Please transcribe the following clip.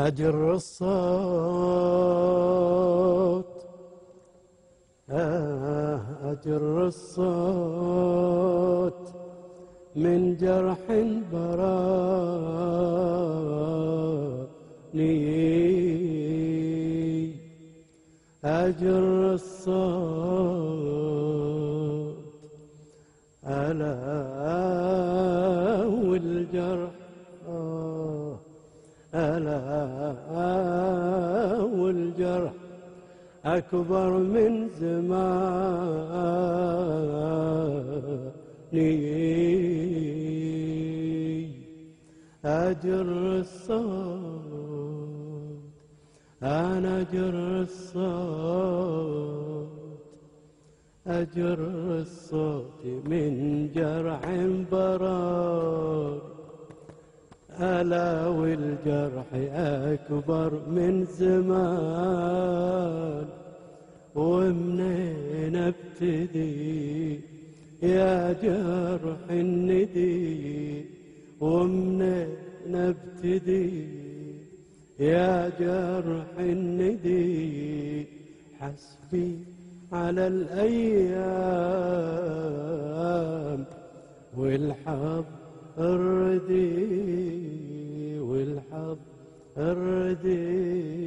أجر الصوت آه أجر الصوت من جرح براني. أجر الصوت ألا والجرح. آه. ألا والجرح أكبر من زماني. أجر الصوت أنا أجر الصوت. أجر الصوت من جرح براء. ألا والجرح أكبر من زمان. ومنين أبتدي يا جرح الندي؟ ومنين أبتدي يا جرح الندي؟ حسبي على الأيام والحظ الرديد الرديم